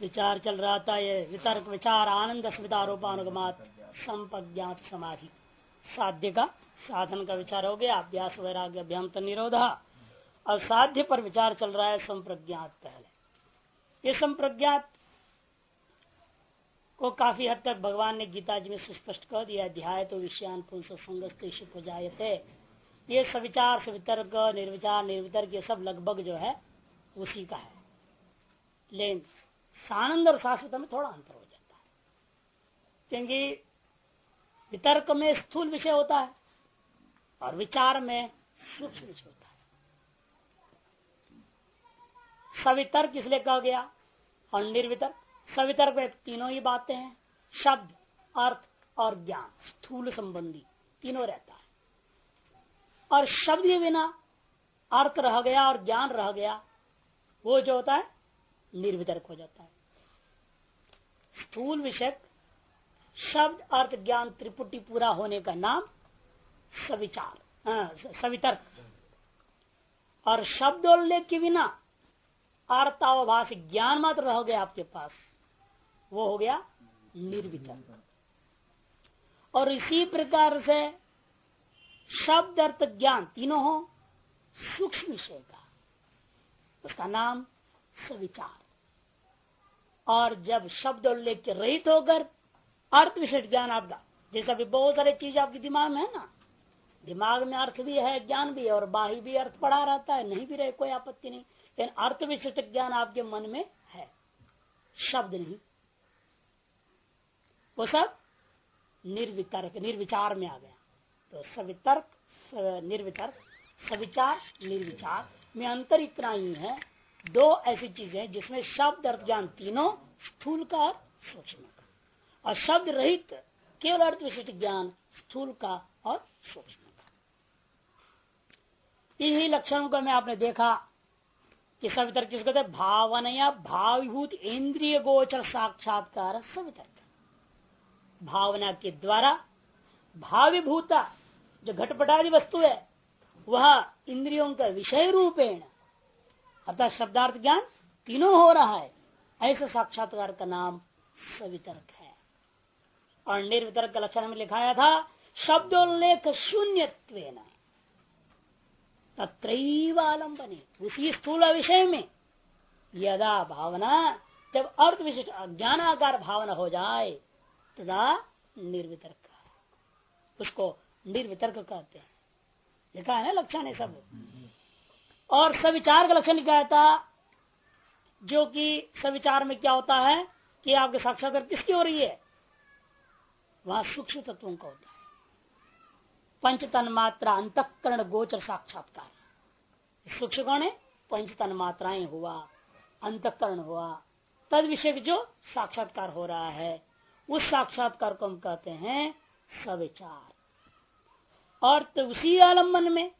विचार चल रहा था ये, वितर्क, विचार, आनंद स्मृतारोपानुगमात संपज्ञात समाधि। साध्य का साधन का विचार हो गया, अभ्यास, वैराग्य, अभ्यंत, निरोध। और साध्य पर विचार चल रहा है संप्रज्ञात पहले। ये संप्रज्ञात को काफ़ी हद तक भगवान ने गीता जी में सुस्पष्ट कर दिया, अध्याय तो विषयान पुरुष संगस्त हो जाए थे। ये सविचार, सवितर्क, निर्विचार, निर्वितर्क, ये सब लगभग जो है उसी का है। लेकिन सानंद और शाश्वत में थोड़ा अंतर हो जाता है। क्योंकि वितर्क में स्थूल विषय होता है और विचार में सूक्ष्म विषय होता है। सवितर्क इसलिए कहा गया और निर्वितर्क। सवितर्क में तीनों ही बातें हैं, शब्द, अर्थ और ज्ञान। स्थूल संबंधी तीनों रहता है। और शब्द के बिना अर्थ रह गया और ज्ञान रह गया, वो जो होता है, निर्वितर्क हो जाता है। स्थूल विषय शब्द, अर्थ, ज्ञान, त्रिपुटी पूरा होने का नाम सविचार सवितर्क और शब्दोल्लेख के बिना अर्थावभाष ज्ञान मात्र रह गया आपके पास। वो हो गया निर्वितर्क और इसी प्रकार से शब्द, अर्थ, ज्ञान तीनों हो, सूक्ष्म विषय का। उसका नाम सविचार। और जब शब्द उल्लेख के रहित होकर अर्थ विशिष्ट ज्ञान आपका, जैसा भी बहुत सारे चीज़ आपके दिमाग में है ना? दिमाग में अर्थ भी है, ज्ञान भी है, और बाही भी अर्थ पड़ा रहता है, नहीं भी रहे, कोई आपत्ति नहीं। लेकिन अर्थ विशिष्ट ज्ञान आपके मन में है। शब्द नहीं। वो सब निर्वितर्क, निर्विचार में आ गया। तो सवितर्क निर्वितर्क, सविचार, निर्विचार में अंतर इतना ही है दो ऐसी चीज़ें जिसमें शब्द अर्थ ज्ञान तीनों स्थूल का और सूक्ष्म का। और शब्द रहित केवल अर्थ विशिष्ट ज्ञान स्थूल का और सूक्ष्म का। इन्हीं लक्षणों को मैं आपने देखा कि सवितर्क किसको कहते भावना या भावभूत इंद्रिय गोचर साक्षात्कार सवितर्क भावना के द्वारा भावीभूता, जो घटपटादि वस्तु है, वह इंद्रियों का विषय रूपेण अतः शब्दार्थ ज्ञान तीनों हो रहा है। ऐसे साक्षात्कार का नाम सवितर्क है। और निर्वितर्क का लक्षण में लिखाया था, शब्दोल्लेख शून्य तत्रैवालंबने उसी स्थूल विषय में यदा भावना, जब अर्थ विशिष्ट अज्ञानाकार भावना हो जाए, तदा निर्वितर्क। उसको निर्वितर्क कहते हैं। लिखा है ना लक्षण है सब? और सविचार का लक्षण क्या था जो कि सविचार में क्या होता है कि आपके साक्षात्कार किसकी हो रही है? वहाँ सूक्ष्म तत्वों का होता है। पंच तन मात्रा अंतकरण गोचर साक्षात्कार। सूक्ष्म कौन है? पंच तन मात्राएँ हुआ, अंतकरण हुआ। तद विषय जो साक्षात्कार हो रहा है, उस साक्षात्कार को हम कहते हैं सविचार। और तो उसी आलंबन में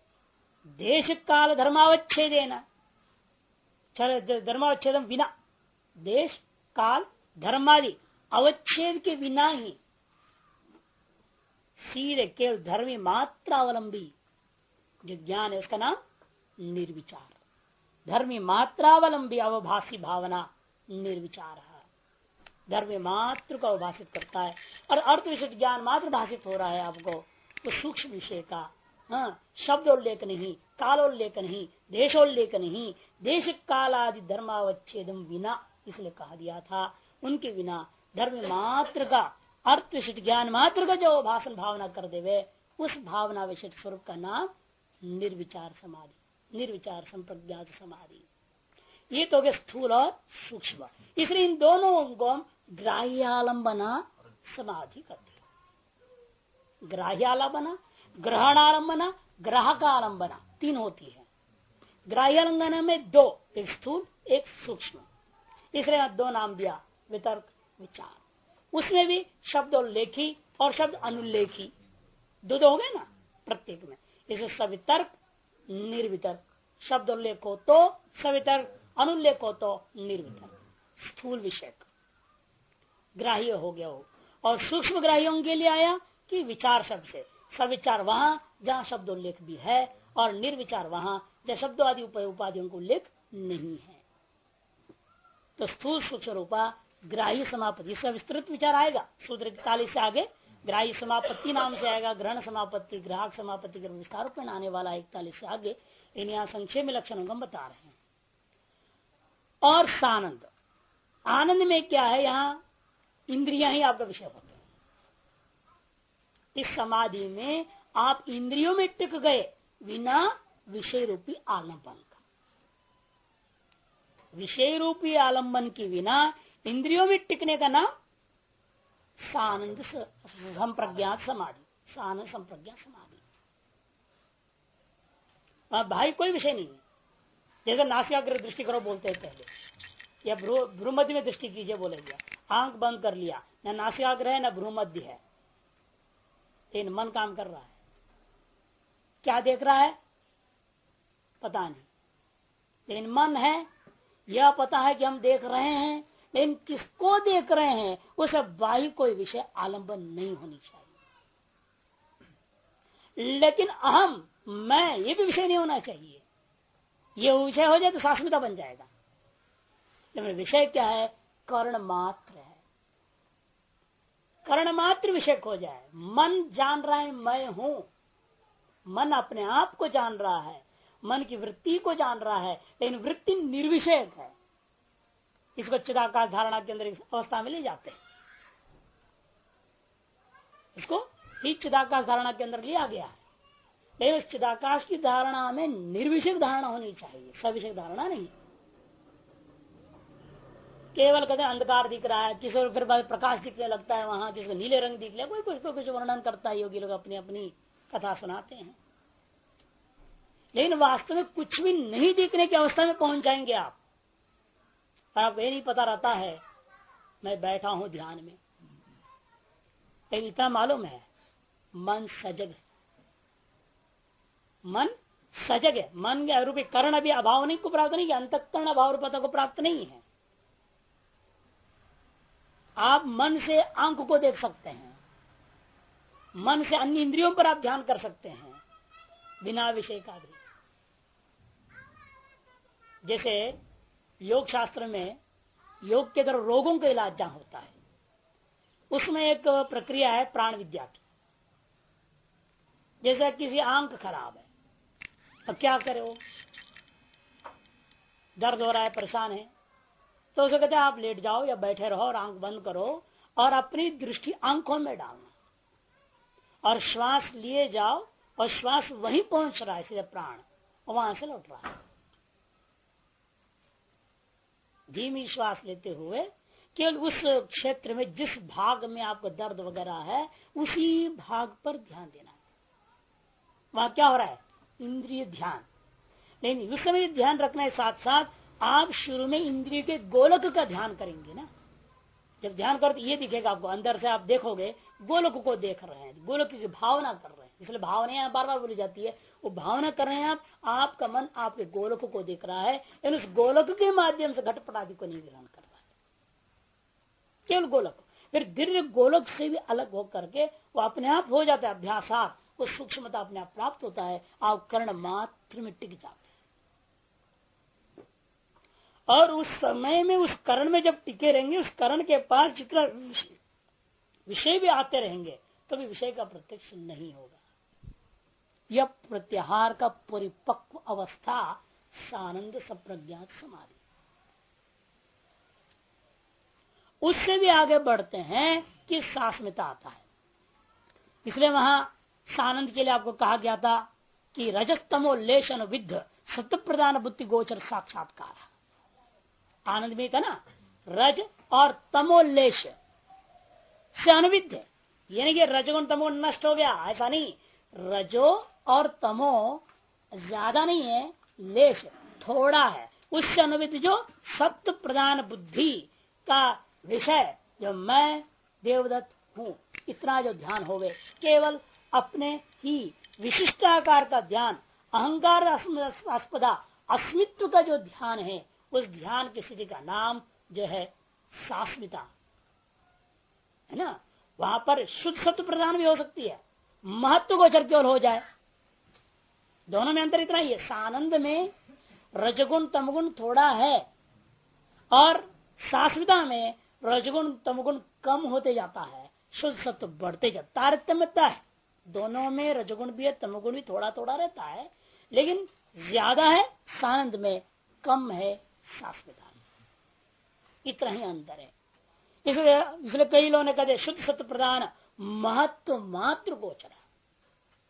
देश काल धर्मावच्छेदेना धर्मावच्छेद बिना देश काल धर्मादि अवच्छेद के बिना ही सीधे केवल धर्मी मात्रावलंबी, जो ज्ञान है, उसका नाम निर्विचार। धर्मी मात्रावलंबी अवभाषी भावना निर्विचार है। धर्मी मात्र को अवभाषित करता है। और अर्थ विशिष्ट ज्ञान मात्र भाषित हो रहा है आपको तो सूक्ष्म विषय का हाँ शब्दोल्लेख नहीं, कालोल्लेख नहीं, देशोल्लेख नहीं देश काल आदि धर्मावच्छेदम बिना इसलिए कहा दिया था। उनके बिना धर्म मात्र का अर्थ विशिष्ट ज्ञान मात्र का जो भाषण भावना कर देवे, उस भावना विशिष्ट स्वरूप का नाम निर्विचार समाधि, निर्विचार संप्रज्ञात समाधि। ये तो गए स्थूल और सूक्ष्म। इसलिए इन दोनों को हम ग्राह्यालंबना समाधि करते ग्राह्यालंबना ग्रहण आलम्बना ग्राहक आलम्बना तीन होती है। ग्राह्यालंबना में दो, एक स्थूल, एक सूक्ष्म। इसलिए दो नाम दिया, वितर्क, विचार। उसमें भी शब्द उल्लेखी और शब्द अनुल्लेखी दो दो हो गए ना, प्रत्येक में। इसे सवितर्क, निर्वितर्क। शब्द उल्लेख तो सवितर्क अनुल्लेख तो निर्वितर्क। स्थूल विषय ग्राह्य हो गया हो और सूक्ष्म ग्राह्यों के लिए आया कि विचार शब्द से। सविचार वहाँ, जहाँ शब्द उल्लेख भी है, और निर्विचार वहाँ जहाँ शब्द आदि उपाधियों को उल्लेख नहीं है। तो स्थूल सूक्ष्म रूपा ग्राही समापत्ति, इसका विस्तृत विचार आएगा। सूत्र इकतालीस से आगे ग्राही समापत्ति नाम से आएगा, ग्रहण समापत्ति, ग्राहक समापत्ति के विस्तार पर आने वाला इकतालीस से आगे, इन यहाँ संक्षेप में लक्षण हम बता रहे हैं। और सानंद। आनंद में क्या है? यहाँ इंद्रिया ही आपका विषय होते इस समाधि में आप इंद्रियों में टिक गए बिना विषय रूपी आलंबन का। विषय रूपी आलंबन की बिना इंद्रियों में टिकने का नाम सानंद संप्रज्ञात समाधि, सानंद संप्रज्ञात समाधि। भाई कोई विषय नहीं है। जैसे नासिकाग्र दृष्टि करो बोलते हैं पहले। या भ्रूमध्य में दृष्टि कीजिए बोलेंगे। आँख बंद कर लिया। न नासिकाग्र है, न भ्रूमध्य है। लेकिन मन काम कर रहा है। क्या देख रहा है? पता नहीं। लेकिन मन है, यह पता है कि हम देख रहे हैं, लेकिन किसको देख रहे हैं, उसे बाह्य कोई विषय आलंबन नहीं होनी चाहिए। लेकिन अहम, मैं, ये भी विषय नहीं होना चाहिए। ये विषय हो जाए तो शाश्वता बन जाएगा। लेकिन विषय क्या है? कर्ण मात्र है। कर्ण मात्र विषय हो जाए। मन जान रहा है, मैं हूँ। मन अपने आप को जान रहा है। मन की वृत्ति को जान रहा है, लेकिन वृत्ति निर्विषय है। इसको चिदाकाश धारणा के अंदर अवस्था में ले जाते हैं। इसको ही चिदाकाश धारणा के अंदर लिया गया है। लेकिन उस चिदाकाश की धारणा में निर्विषय धारणा होनी चाहिए। सविषय धारणा नहीं। केवल कहते अंधकार दिख रहा है, किसी को फिर प्रकाश दिखने लगता है, वहाँ किसी को नीले रंग दिख लिया कोई कुछ को कुछ वर्णन करता है, योगी लोग अपनी अपनी कथा सुनाते हैं। लेकिन वास्तव में कुछ भी नहीं दिखने की अवस्था में पहुँच जाएँगे आप। और आपको ये नहीं पता रहता है, मैं बैठा हूँ ध्यान में। लेकिन इतना मालूम है, मन सजग है। मन सजग है, मन के रूपी कर्ण भी अभाव नहीं को प्राप्त नहीं, अंतकरण अभाव रूपता को प्राप्त नहीं है। आप मन से आँख को देख सकते हैं। मन से अन्य इंद्रियों पर आप ध्यान कर सकते हैं। बिना विषय का भी। जैसे योग शास्त्र में योग के तरफ़ रोगों का इलाज जहाँ होता है, उसमें एक प्रक्रिया है प्राण विद्या की। जैसे किसी आँख खराब है अब क्या करे वो? दर्द हो रहा है, परेशान है तो उसे कहते हैं, आप लेट जाओ या बैठे रहो और आँख बंद करो और अपनी दृष्टि आँखों में डालना। और श्वास लिए जाओ और श्वास वहीं पहुँच रहा है, सीधे प्राण, वहाँ से लौट रहा है। धीमी श्वास लेते हुए केवल उस क्षेत्र में, जिस भाग में आपको दर्द वगैरह है, उसी भाग पर ध्यान देना। वहाँ क्या हो रहा है? इंद्रिय ध्यान। लेकिन उस समय ध्यान रखना है साथ साथ आप शुरू में इंद्रिय के गोलक का ध्यान करेंगे ना। जब ध्यान करो तो ये दिखेगा आपको, अंदर से आप देखोगे, गोलक को देख रहे हैं, गोलक की भावना कर रहे हैं। इसलिए भावना बार बार बोली जाती है। वो भावना कर रहे हैं आप, आपका मन आपके गोलक को देख रहा है, यानी उस गोलक के माध्यम से घटपट आदि को नहीं ग्रहण कर रहा है। केवल गोलक। फिर दीर्घ गोलक से भी अलग होकर के वो अपने आप हो जाता है अभ्यासात। वो सूक्ष्मता अपने आप प्राप्त होता है। आप कर्ण मात्र में टिक जाते और उस समय में, उस करण में जब टिके रहेंगे, उस करण के पास जितना विषय भी आते रहेंगे तो भी विषय का प्रत्यक्ष नहीं होगा। यह प्रत्याहार का परिपक्व अवस्था सानंद सप्रज्ञात समाधि। उससे भी आगे बढ़ते हैं कि सास्मिता आता है। इसलिए वहाँ सानंद के लिए आपको कहा गया था कि रजस्तमोल्लेशन विद्ध सत्य प्रदान बुद्धि गोचर साक्षात्कार। आनंद में का ना, रज और तमोल्लेश। से अनुविध यानी कि रजगुण तमो नष्ट हो गया, ऐसा नहीं। रजो और तमो ज़्यादा नहीं है, लेश थोड़ा है। उससे अनुविध जो सत्य प्रधान बुद्धि का विषय, जो मैं देवदत्त हूँ, इतना जो ध्यान हो गए केवल अपने ही विशिष्टाकार का ध्यान, अहंकार अस्पदा अस्मित्व का जो ध्यान है उस ध्यान की स्थिति का नाम जो है सास्मिता है ना? वहाँ पर शुद्ध सत्व प्रदान भी हो सकती है। महत्व गोचर केवल हो जाए। दोनों में अंतर इतना ही है। सानंद में रजगुण तमगुण थोड़ा है और शाश्वता में रजगुण तमगुण कम होते जाता है। शुद्ध सत्व बढ़ते जाता तारतम्यता है। दोनों में रजगुण भी है, तमगुण भी थोड़ा थोड़ा रहता है। लेकिन ज़्यादा है, सानंद में कम है में इतना ही अंतर है। इसलिए इसलिए कई लोगों ने कहते शुद्ध सत्य प्रधान महत्व मात्र गोचर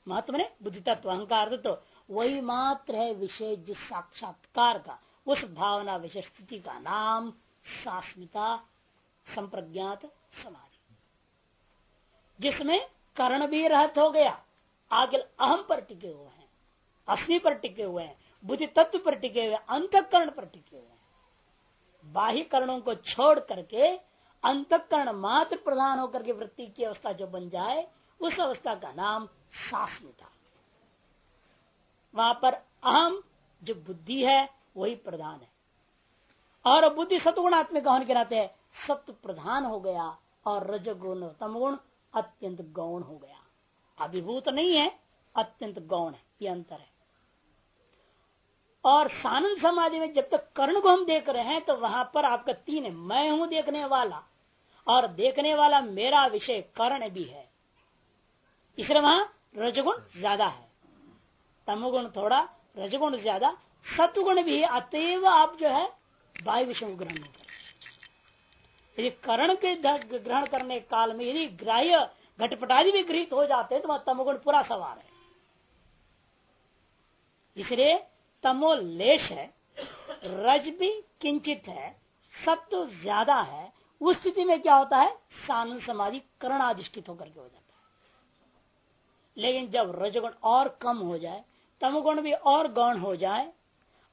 महत्व ने बुद्धि तत्व अहंकार तो वही मात्र है विषय जिस साक्षात्कार का, उस भावना विशेष स्थिति का नाम शास्मिता संप्रज्ञात समाधि। जिसमें कर्ण भी रहत हो गया, आगे अहम पर टिके हुए हैं अश्मी पर टिके हुए हैं बुद्धि तत्व पर टिके हुए, अंतकरण पर टिके हुए। बाह्य करणों को छोड़ करके अंतकरण मात्र प्रधान होकर के वृत्ति की अवस्था जो बन जाए, उस अवस्था का नाम शास्मिता वहाँ पर अहम जो बुद्धि है, वही प्रधान है। और बुद्धि सतगुणात्मिक होने के नाते सत्य प्रधान हो गया और रजगुण तमगुण अत्यंत गौण हो गया। अभिभूत नहीं है, अत्यंत गौण है, ये अंतर है। और सानंद समाधि में जब तक कर्ण को हम देख रहे हैं तो वहाँ पर आपका तीन है मैं हूँ देखने वाला, और देखने वाला मेरा विषय कर्ण भी है। इसलिए वहाँ रजगुण ज़्यादा है। तमगुण थोड़ा, रजगुण ज़्यादा सत्वगुण भी अतएव आप जो है, वायु विषय को ग्रहण नहीं कर यदि करण के ग्रहण करने काल में यदि ग्राह्य घटपटादि भी गृहित हो जाते हैं तो वह तमगुण पूरा सवार है। इसलिए तमो लेश है, रज भी किंचित है सत्व ज़्यादा है, उस स्थिति में क्या होता है? सानंद समाधि करणाधिष्ठित होकर के हो जाता है। लेकिन जब रजगुण और कम हो जाए, तमगुण भी और गौण हो जाए,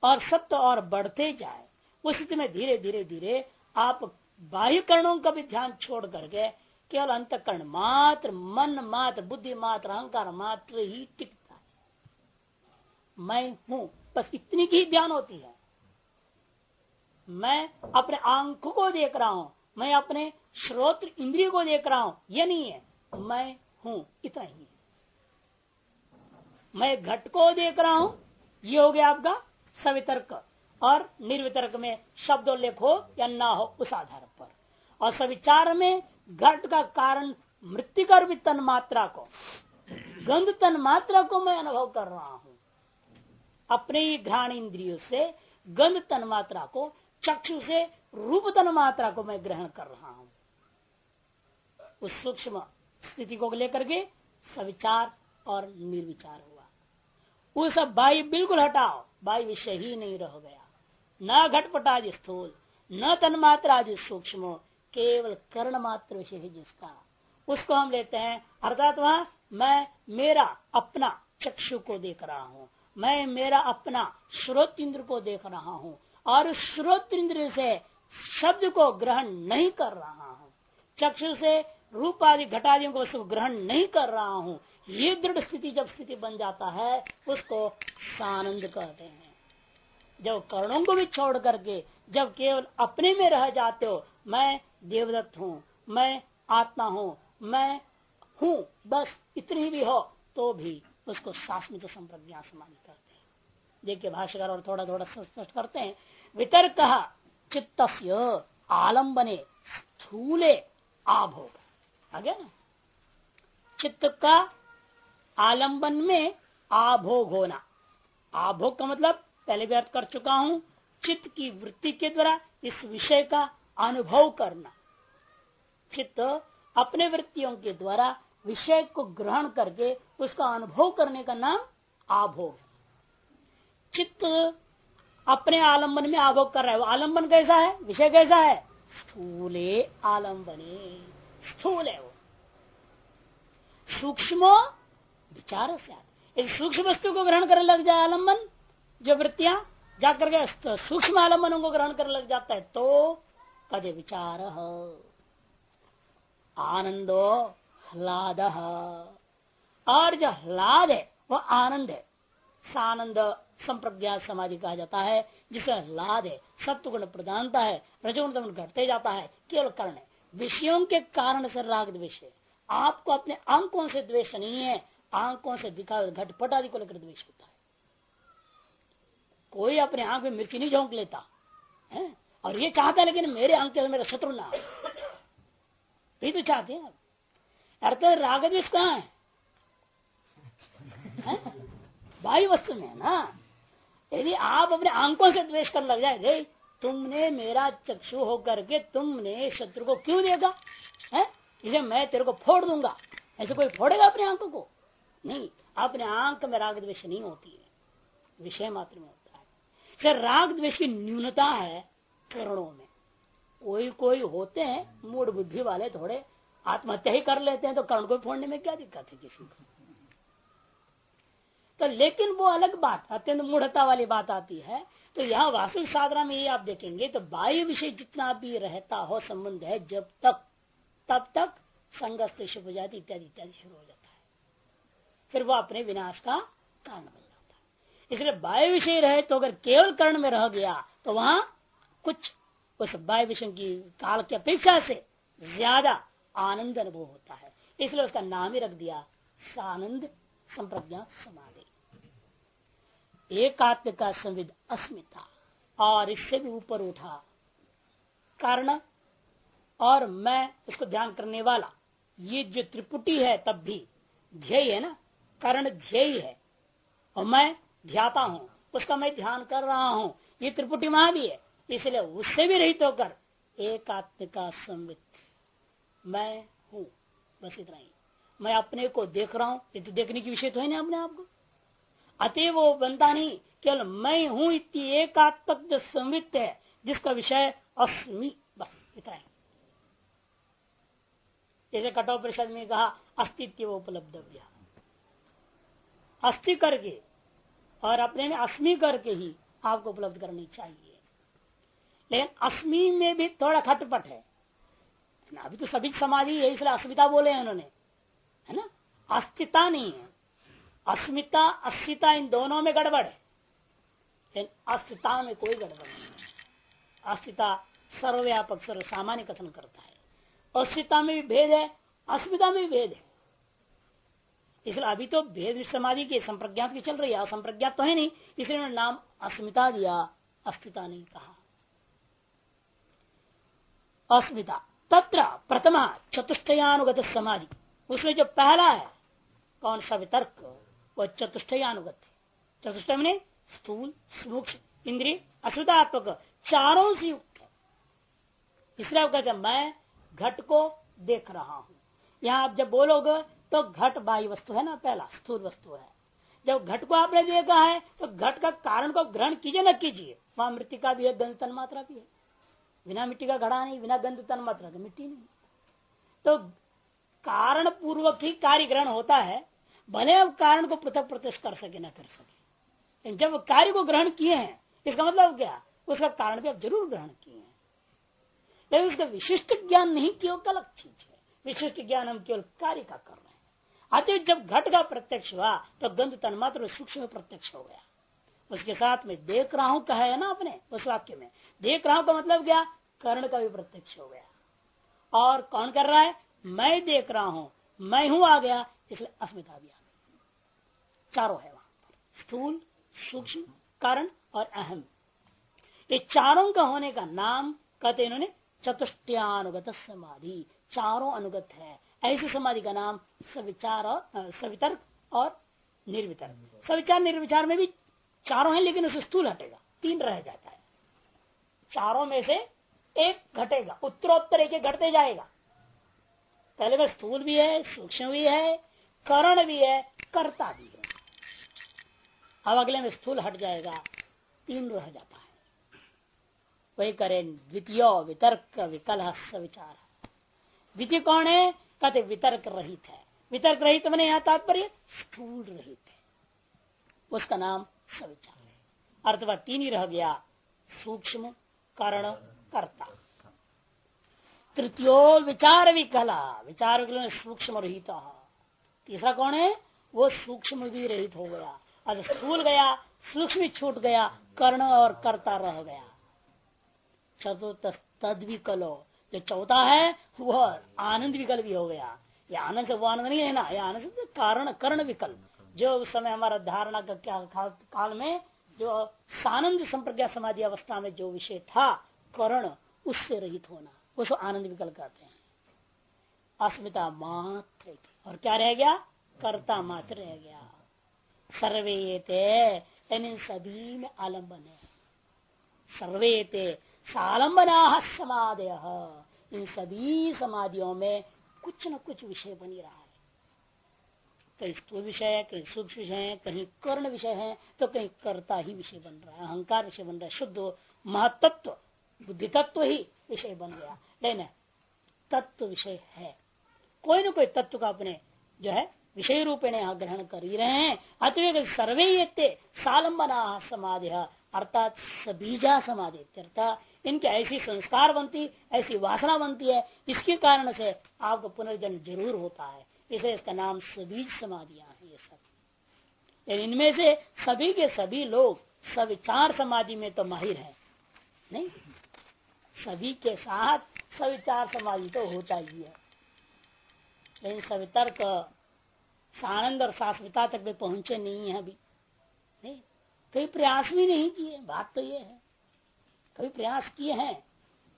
और सत्य और बढ़ते जाए, उस स्थिति में धीरे धीरे धीरे आप बाह्य करणों का भी ध्यान छोड़ करके केवल अंतकरण मात्र, मन मात्र, बुद्धि मात्र, अहंकार मात्र ही टिकता है। मैं हूँ। बस इतनी की ध्यान होती है। मैं अपने आँखों को देख रहा हूँ, मैं अपने श्रोत्र इंद्रिय को देख रहा हूँ यह नहीं है। मैं हूँ, इतना ही मैं घट को देख रहा हूँ, ये हो गया आपका सवितर्क। और निर्वितर्क में शब्द हो या ना हो, उस आधार पर। और सविचार में घट का कारण मृतिकर भी तन मात्रा को, गंध तन मात्रा को मैं अनुभव कर रहा हूँ। अपने ही घ्राण इंद्रियों से गंध तन मात्रा को, चक्षु से रूप तन मात्रा को मैं ग्रहण कर रहा हूँ। उस सूक्ष्म स्थिति को लेकर के सविचार और निर्विचार हुआ। सब बाई बिल्कुल हटाओ, बाई विषय ही नहीं रह गया। न घटपटादि स्थूल, न तन तन्मात्रा आदि सूक्ष्म, केवल कर्ण मात्र विषय है जिसका। उसको हम लेते हैं, अर्थात वहाँ मैं, मेरा, अपना चक्षु को देख रहा हूँ। मैं मेरा अपना श्रोत इंद्र को देख रहा हूँ और श्रोत इंद्र से शब्द को ग्रहण नहीं कर रहा हूँ। चक्षु से रूप आदि घटादियों को ग्रहण नहीं कर रहा हूँ। ये दृढ़ स्थिति जब स्थिति बन जाता है, उसको सानंद कहते हैं। जब कर्णों को भी छोड़ करके जब केवल अपने में रह जाते हो, मैं देवदत्त हूँ, मैं आत्मा हूँ, मैं हूँ, बस इतनी भी हो तो भी। उसको शासनिक संप्रज्ञा समाधि करते हैं। देखिए भाष्यकार और थोड़ा थोड़ा स्पष्ट करते हैं। वितर्क चित्त आलम्बने स्थूले आभोग। आगे ना? चित्त का आलंबन में आभोग होना। आभोग का मतलब पहले भी अर्थ कर चुका हूँ, चित्त की वृत्ति के द्वारा इस विषय का अनुभव करना। चित्त अपने वृत्तियों के द्वारा विषय को ग्रहण करके उसका अनुभव करने का नाम आभोग चित्त अपने आलंबन में आभोग कर रहा है। वो आलंबन कैसा है? विषय कैसा है? स्थूले आलंबने। स्थूल है वो। सूक्ष्म विचार से सूक्ष्म वस्तु को ग्रहण करने लग जाए आलंबन, जो वृत्तियाँ, जाकर के सूक्ष्म आलम्बनों को ग्रहण करने लग जाता है तो कद विचार आनंदो ह्लाद और जो ह्लाद है, वह आनंद है। सानंद संप्रज्ञा समाधि कहा जाता है, जिसमें ह्लाद है सत्व गुण प्रधानता है रजगुण घटते जाता है, केवल कारण है। विषयों के कारण से राग द्वेष है। आपको अपने अंकों से द्वेष नहीं है आंकों से दिखा घटपट आदि को लेकर द्वेष होता है। कोई अपने आँख में मिर्ची नहीं झोंक लेता, है? और ये चाहता है लेकिन मेरे अंक मेरा शत्रु ना ये तो चाहते हैं अर्थ राग द्वेष कहाँ है, है? वायु वस्तु में ना। यदि आप अपने आंकों से द्वेष कर लग जाए तुमने मेरा चक्षु होकर के तुमने शत्रु को क्यों देगा है? इसे मैं तेरे को फोड़ दूँगा। ऐसे कोई फोड़ेगा अपने आँखों को? नहीं अपने आँख में राग द्वेष नहीं होती है। विषय मात्र में होता है। सर राग द्वेष की न्यूनता है करणों में। कोई कोई होते हैं मूड बुद्धि वाले थोड़े आत्महत्या ही कर लेते हैं तो कर्ण को फोड़ने में क्या दिक्कत है किसी को? तो लेकिन वो अलग बात, अत्यंत मूढ़ता वाली बात आती है। तो यहाँ वास्तविक साधना में ये आप देखेंगे तो वायु विषय जितना भी रहता हो, संबंध है, जब तक, तब तक संगस्त शुभ जाति इत्यादि इत्यादि शुरू हो जाता है। फिर वो अपने विनाश का कारण बन जाता है। इसलिए वायु विषय रहे तो अगर केवल कर्ण में रह गया तो वहाँ कुछ उस वायु विषय की काल की अपेक्षा से ज़्यादा आनंद अनुभव होता है। इसलिए उसका नाम ही रख दिया, सानंद संप्रज्ञा समाधि। एकात्म का संविद अस्मिता, और इससे भी ऊपर उठा कारण, और मैं उसको ध्यान करने वाला। ये जो त्रिपुटी है, तब भी ध्येय है ना? कारण ध्येय है। और मैं ध्याता हूँ, उसका मैं ध्यान कर रहा हूँ। ये त्रिपुटी वहाँ भी है, इसलिए उससे भी रहित होकर एकात्म का संवित मैं हूँ, बस इतना ही। मैं अपने को देख रहा हूँ ये तो देखने की विषय तो है ना अपने आप को। अतः वो बनता नहीं, केवल मैं हूँ इतनी एकात्मक जो संवित है, जिसका विषय अस्मि, बस इतना है। जैसे कठोर परिषद में कहा, अस्तित्व उपलब्ध अस्थि करके और अपने में अस्मि करके ही आपको उपलब्ध करनी चाहिए। लेकिन अस्मि में भी थोड़ा खटपट है। अभी तो सभी समाधि है इसलिए अस्मिता बोले हैं उन्होंने। है ना? अस्तिता नहीं है। अस्मिता अस्मिता इन दोनों में गड़बड़ है। लेकिन अस्तिता में कोई गड़बड़ नहीं है। अस्थिता सर्वव्यापक सर्व सामान्य कथन करता है। अस्मिता में भी भेद है, अस्मिता में भी भेद है। इसलिए अभी तो भेद समाधि की संप्रज्ञात की चल रही है। असंप्रज्ञात तो है नहीं, इसलिए उन्होंने नाम अस्मिता दिया, अस्थिता नहीं कहा। अस्मिता तत्र प्रथमा चतुष्टयानुगत समाधि। उसमें जो पहला है, कौन सा वितर्क? वह चतुष्टयानुगत चतुष्ट स्थूल, सूक्ष्म, इंद्रिय अस्मितात्मक चारों से युक्त है। इसलिए कहते मैं घट को देख रहा हूँ। यहाँ आप जब बोलोगे तो घट बाह्य वस्तु है ना, पहला स्थूल वस्तु है। जब घट को आपने देखा है तो घट का कारण को ग्रहण कीजिए न कीजिए। वहाँ मृतिका भी है गंध तन मात्रा भी है। बिना मिट्टी का घड़ा नहीं, बिना गंध तन मात्रा मिट्टी नहीं। तो कारण पूर्वक ही कार्य ग्रहण होता है, भले अब कारण को पृथक प्रत्यक्ष कर सके, न कर सके। लेकिन जब कार्य को ग्रहण किए हैं, इसका मतलब क्या? उसका कारण भी अब ज़रूर ग्रहण किए हैं। लेकिन उसका विशिष्ट ज्ञान नहीं केवल अलग चीज़ है। विशिष्ट ज्ञान हम केवल कार्य का कर रहे हैं। अतः जब घट का प्रत्यक्ष हुआ तो गंध तन्मात्र सूक्ष्म प्रत्यक्ष हो गया। उसके साथ में देख रहा हूँ कहा है ना अपने उस वाक्य में। देख रहा हूँ का मतलब क्या? कर्ण का भी प्रत्यक्ष हो गया। और कौन कर रहा है? मैं देख रहा हूँ, मैं हूँ आ गया, इसलिए अस्मिता भी आ चारों है वहाँ पर, स्थूल, सूक्ष्म, कारण और अहम। ये चारों का होने का नाम कहते इन्होंने चतुष्टयानुगत समाधि। चारों अनुगत है। ऐसी समाधि का नाम सविचार और सवितर्क और निर्वितर्क। सविचार, निर्विचार में भी चारों है, लेकिन उसे स्थूल हटेगा। तीन रह जाता है। चारों में से एक घटेगा। उत्तरोत्तर एक घटते जाएगा। पहले में स्थूल भी है, सूक्ष्म भी है, करण भी है, कर्ता भी है। अब अगले में स्थूल हट जाएगा। तीन रह जाता है। वही करें द्वितीय, वितर्क विकल विचार। द्वितीय कौन है? कहते वितर्क रहित है। वितर्क रहित मैंने यहाँ तात्पर्य स्थूल रहित है। उसका नाम सविचार है अर्थवा तीन ही रह गया। सूक्ष्म कारण कर्ता। तृतीयो विचार विकला। विचार सूक्ष्म रहित। तीसरा कौन है? वो सूक्ष्म भी रहित हो गया। अब स्थूल गया, सूक्ष्म छूट गया, कर्ण और कर्ता रह गया। चतुर्थ तद विकलो। जो चौथा है, वह आनंद विकल्प भी हो गया। ये आनंद से वो आनंद नहीं है ना ये आनंद कारण, कर्ण विकल्प। जो उस समय हमारा धारणा का क्या काल में, जो सानंद संप्रज्ञा समाधि अवस्था में जो विषय था, करण, उससे रहित होना उसको आनंद विकल्प कहते हैं। अस्मिता मात्र और क्या रह गया? कर्ता मात्र रह गया। सर्वे थे सभी में आलंबन है। सर्वे थे सालंबना समाधय। इन सभी समाधियों में कुछ न कुछ विषय बनी रहा। कहीं स्थूल विषय है, कहीं सूक्ष्म विषय है, कहीं कर्ण विषय है तो कहीं कर्ता ही विषय बन रहा है, अहंकार विषय बन रहा है, शुद्ध महतत्व बुद्धि तत्व ही विषय बन गया। लेकिन तत्व विषय है। कोई ना कोई तत्व का अपने जो है, विषय रूप यहाँ ग्रहण कर ही रहे हैं। अतः सर्वे ये सालंबना समाधि, अर्थात सबीजा समाधि अर्थात इनके ऐसी संस्कार बनती, ऐसी वासना बनती है, इसके कारण से आपको पुनर्जन्म ज़रूर होता है। इसे इसका नाम सबीज समाधियाँ हैं, ये सब। इनमें से सभी के सभी लोग सविचार समाधि में तो माहिर है, नहीं? सभी के साथ सविचार समाधि तो होता ही है। लेकिन सवितर्क, सानंद और शाश्वता तक भी पहुँचे नहीं है अभी, नहीं? कई प्रयास भी नहीं किए, बात तो ये है। कभी प्रयास किए हैं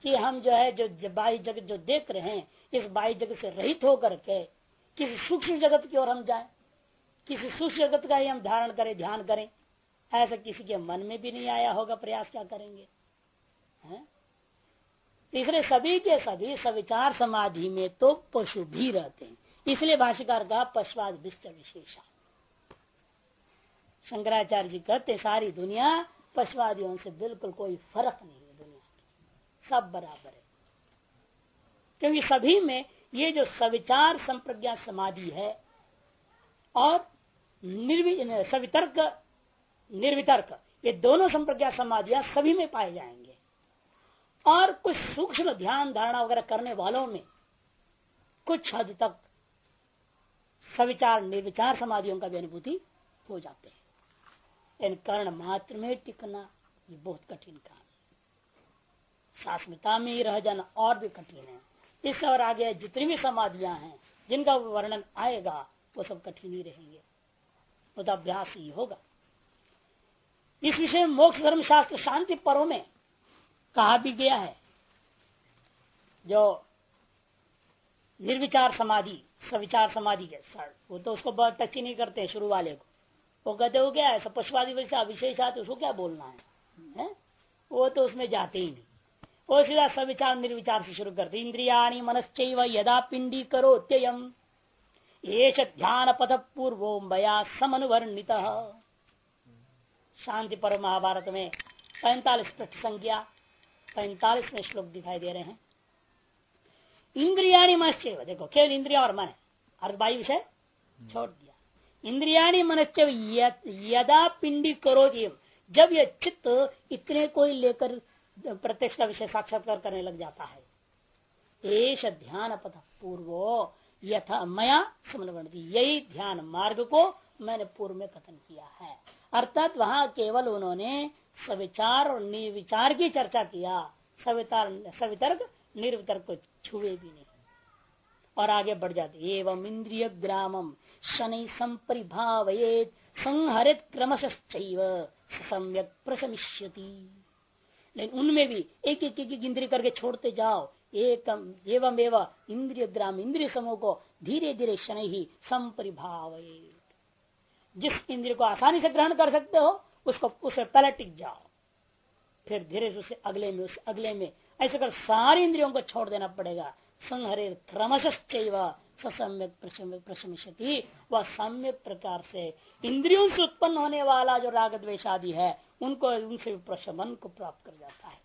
कि हम जो है जो बाई जगत जो देख रहे हैं, इस बाई जगत से रहित होकर के किसी सूक्ष्म जगत की ओर हम जाएँ, किसी सूक्ष्म जगत का ही हम धारण करें, ध्यान करें। ऐसा किसी के मन में भी नहीं आया होगा प्रयास क्या करेंगे? इसलिए सभी के सभी सविचार समाधि में तो पशु भी रहते हैं। इसलिए भाष्यकार का पशुवाद विश्व विशेषा शंकराचार्य जी कहते, सारी दुनिया पशुवादियों से बिल्कुल कोई फ़र्क नहीं है दुनिया सब बराबर है। क्योंकि सभी में ये जो सविचार संप्रज्ञा समाधि है और सवितर्क, निर्वितर्क, ये दोनों संप्रज्ञा समाधियाँ सभी में पाए जाएँगे। और कुछ सूक्ष्म ध्यान धारणा वगैरह करने वालों में कुछ हद तक सविचार, निर्विचार समाधियों का भी अनुभूति हो जाते हैं। इन कर्ण मात्र में टिकना ये बहुत कठिन काम शास्त्रता में ही रह जाना और भी कठिन है। इस और आगे जितनी भी समाधियाँ हैं जिनका वर्णन आएगा वो सब कठिन ही रहेंगे। वो तो अभ्यास ही होगा। इस विषय में मोक्ष धर्म शास्त्र शांति पर्व में कहा भी गया है जो निर्विचार समाधि सविचार समाधि के वो तो उसको बहुत टच ही नहीं करते शुरू वाले को। वो कहते हो क्या है? सब पशुवादी विशेष आते उसको क्या बोलना है, है? वो तो उसमें जाते ही नहीं। वो सीधा सविचार निर्विचार से शुरू करते। इंद्रिया मनश्च यदा पिंडी करो त्ययम एश ध्यान पथ पूर्वो मया समनुवर्णित। शांति पर महाभारत में पैंतालीस पृष्ठ संख्या पैंतालीस में श्लोक दिखाई दे रहे हैं। इंद्रिया मनश्चैव देखो केवल इंद्रिया और मन अर्थ बाई विषय? छोड़ दिया। इंद्रियाणी मनश्च यदा पिंडी करो जब ये चित्त इतने को ही लेकर प्रत्यक्ष का विषय साक्षात्कार करने लग जाता है। एश ध्यान पथ पूर्वो यथा मया समन्वती यही ध्यान मार्ग को मैंने पूर्व में कथन किया है। अर्थात वहाँ केवल उन्होंने सविचार और निर्विचार की चर्चा किया। सवितार, सवितर्क, निर्वितर्क को छुए भी नहीं। और आगे बढ़ जाते एवं इंद्रिय ग्रामम शनि संपरिभावयेत संहरित क्रमश सम्यक प्रशमिष्यति। लेकिन उनमें भी एक एक एक, इंद्रिय करके छोड़ते जाओ। एकम एवं एवं इंद्रिय ग्राम इंद्रिय समूह को धीरे धीरे शनि ही संपरिभाव जिस इंद्रिय को आसानी से ग्रहण कर सकते हो उसको उसे पहले टिक जाओ। फिर धीरे से उसे अगले में उस अगले में। ऐसे कर सारी इंद्रियों को छोड़ देना पड़ेगा। संहरे क्रमश सम्यक प्रशमिशति वह सम्यक प्रकार से इंद्रियों से उत्पन्न होने वाला जो राग द्वेशादि है, उनको, उनसे प्रशमन को प्राप्त कर जाता है।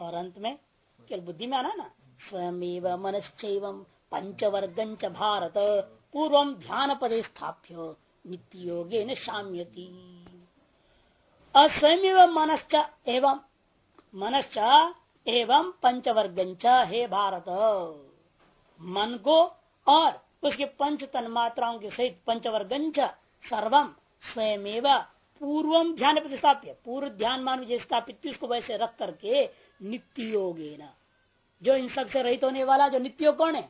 और अंत में, केवल बुद्धि में आना ना? स्वयं मनश्चैव पंचवर्गं भारत, पूर्व ध्यान पदे स्थाप्य नित्य योगे न शाम्यति। अस्वयं मनश्च एवं मनश्च एवं पंचवर्गंच हे भारत। मन को और उसके पंच तन मात्राओं के सहित पंचवर्गंच सर्वम स्वयं पूर्वम ध्यान प्रतिस्थाप्य पूर्व ध्यान मान विजय स्थापित उसको वैसे रख करके नित्य योगे न जो इन सबसे रहित होने वाला, जो नित्य कौन है?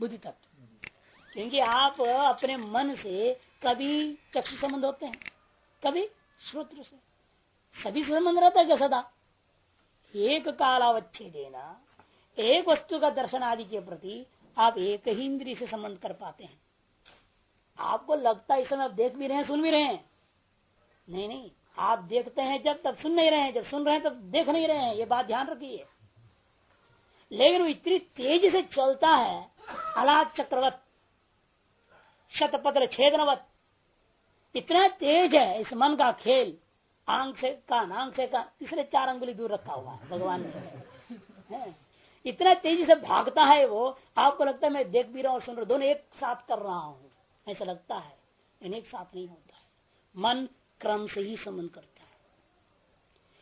बुद्धि तत्व क्योंकि आप अपने मन से कभी चक्षु संबंध होते हैं, कभी श्रोत्र से। सभी से संबंध रहता है क्या सदा? एक कालावच्छे देना एक वस्तु का दर्शन आदि के प्रति आप एक ही इंद्रिय से संबंध कर पाते हैं। आपको लगता है इस समय आप देख भी रहे हैं, सुन भी रहे हैं। नहीं नहीं, आप देखते हैं जब तब सुन नहीं रहे हैं, जब सुन रहे हैं तब देख नहीं रहे हैं, ये बात ध्यान रखिए। लेकिन वो इतनी तेज़ी से चलता है अलाद चक्रवत शतपत्र छेदनवत, इतना तेज है इस मन का खेल, आँख से कान, आँख से कान तीसरे चार अंगुली दूर रखा हुआ है, भगवान ने। इतना तेज़ी से भागता है वो, आपको लगता है मैं देख भी रहा हूँ, सुन रहा दोनों एक साथ कर रहा हूँ। ऐसा लगता है, लेकिन एक साथ नहीं होता है। मन क्रम से ही संबंध करता है।